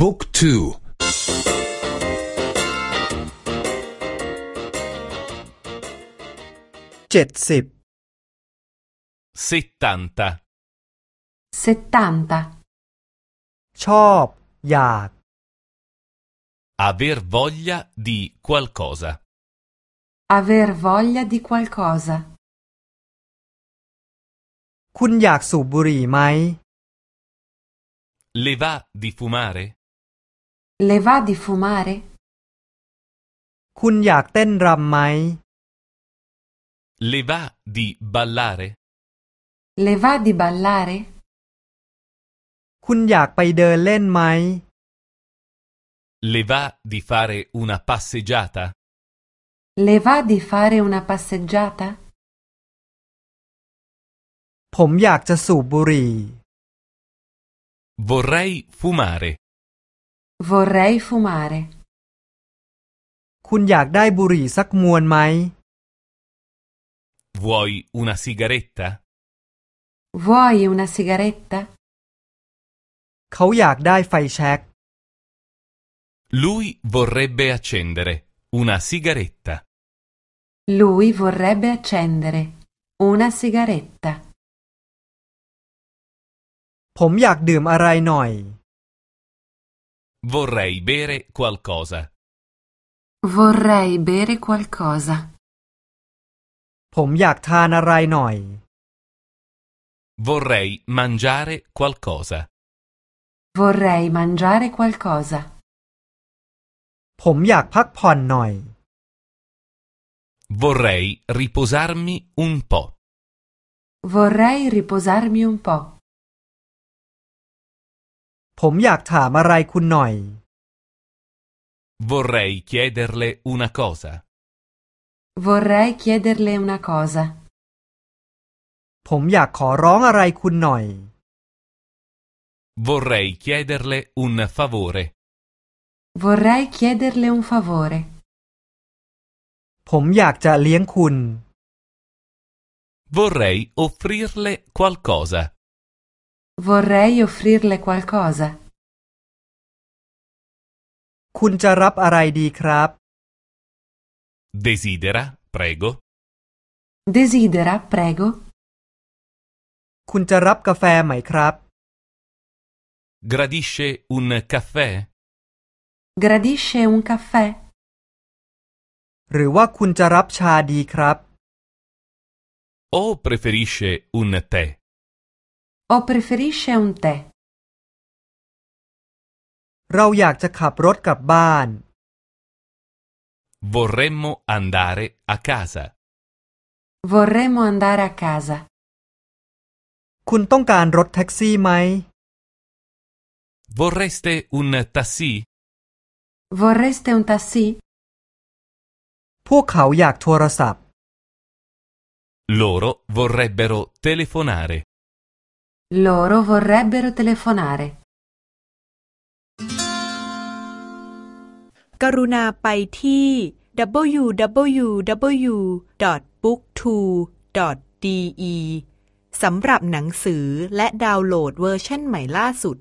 บุ๊กทูเจ็ดสิบ settanta, เซตันตา ชอบ อยาก aver voglia di qualcosa, aver voglia di qualcosa คุณอยากสูบบุหรี่ไหม le va di fumare? le va di fumare คุณอยากเต้นรำไหม Le va di ballare? le va di ballare คุณอยากไปเดินเล่นไหม Le va di fare una passeggiata? le va di fare una passeggiata ผมอยากจะสูบบุหรี่ Vorrei fumare. vorrei fumare คุณอยากได้บุหรี่สักมวนไหม Vuoi una sigaretta? vuoi una sigaretta เขาอยากได้ไฟแช็ก Lui vorrebbe accendere una sigaretta. lui vorrebbe accendere una sigaretta ผมอยากดื่มอะไรหน่อย Vorrei bere qualcosa. vorrei bere qualcosa ผมอยากทานอะไรหน่อย Vorrei mangiare qualcosa. vorrei mangiare qualcosa ผมอยากพักผ่อนหน่อย Vorrei riposarmi un po'. vorrei riposarmi un po' ผมอยากถามอะไรคุณหน่อย Vorrei chiederle una cosa. vorrei chiederle una cosa ผมอยากขอร้องอะไรคุณหน่อย Vorrei chiederle un favore. vorrei chiederle un favore ผมอยากจะเลี้ยงคุณ Vorrei offrirle qualcosa. vorrei offrirle qualcosa คุณจะรับอะไรดีครับ Desidera, prego. desidera prego คุณจะรับกาแฟไหมครับ Gradisce un caffè? gradisce un caffè หรือว่าคุณจะรับชาดีครับ O preferisce un tè? O preferisce un tè เราอยากจะขับรถกลับบ้าน Vorremmo andare a casa. vorremmo andare a casa คุณต้องการรถแท็กซี่ไหม Vorreste un taxi? vorreste un taxi พวกเขาอยากโทรศัพท์ Loro vorrebbero telefonare. Loro vorrebbero telefonare กรุณาไปที่ www.booktwo.de สำหรับหนังสือและดาวน์โหลดเวอร์ชันใหม่ล่าสุด